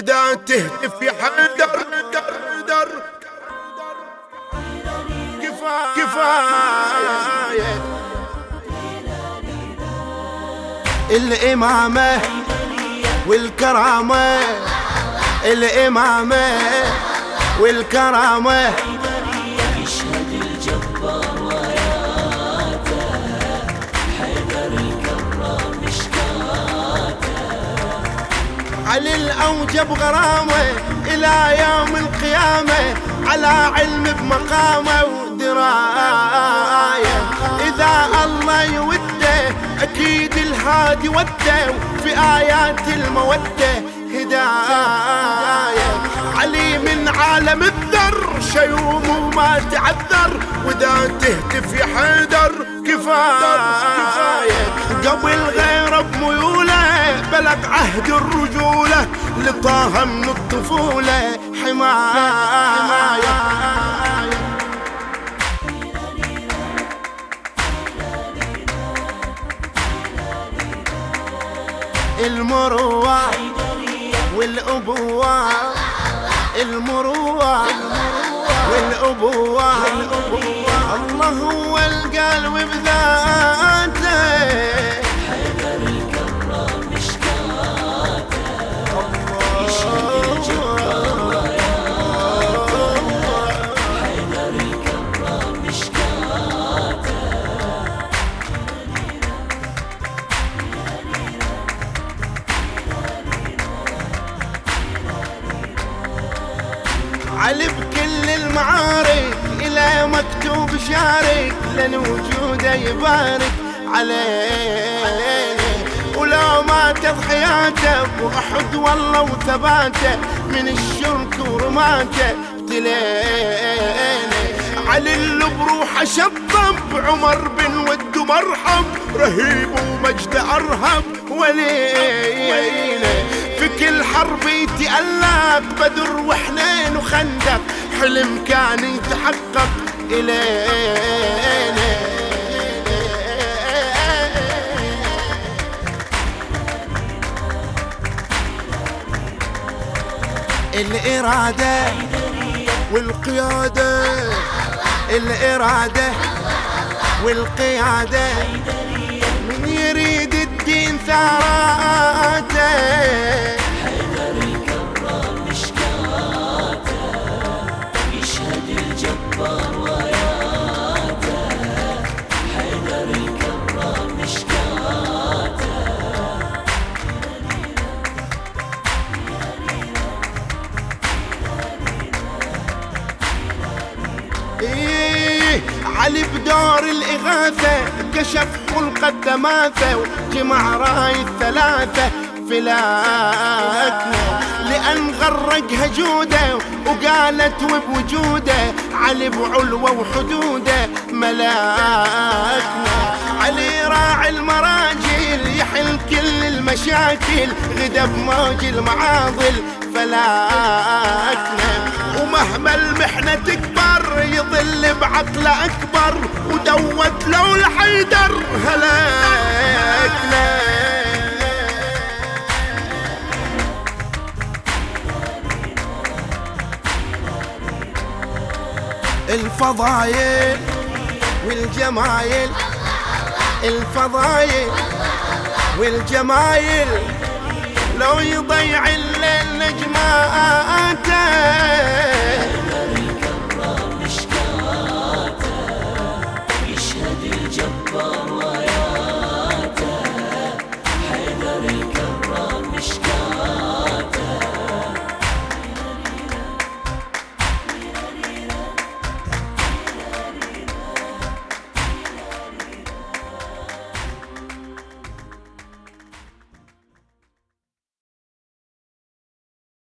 بدأت تهتف يا حيدر در كفاية كفاية. الإمامة والكرامة. الإمامة والكرامة. علي الأوجب غرامة إلى يوم القيامة على علم بمقامة ودراية. إذا الله يودة أكيد الهادي ودة في آيات المودة هداية. علي من عالم الذر شيوم وما تعذر وإذا تهتف يا حيدر كفاية. قبل غيره بميوله بلغ عهد الرجولة لطه من الطفولة. حماية. المروة والأبوة. المروة والأبوة. الله هو القلب بذاته. علي بكل المعارك إلى مكتوب شارك لأن وجوده يبارك علينا ولو ما تضحياته بأحد والله وثباته من الشرك ورماته ابتلينا علي اللي بروحه شطب عمر بن ود مرحب رهيب ومجد أرهب ولينا في كل حرب يتألق بدر وحنين وخندق حلم كان يتحقق إلينا. الإرادة والقيادة. الإرادة والقيادة. من يريد الدين ثاراته علي بدور الإغاثة كشف خلق الدماثة وجمع رأي الثلاثة فلاكنا لأن غرقها جودة وقالت وبوجوده علي بعلوة وحدوده ملاكنا. علي راعي المراجل يحل كل المشاكل غدا بموج المعاضل فلاكنا. ومهما المحنة تكبر يظل بعقله أكبر ودوت لو الحيدر هلاكنا الفضايل والجمايل الفضايل والجمايل. لو يضيع الليل نجماته.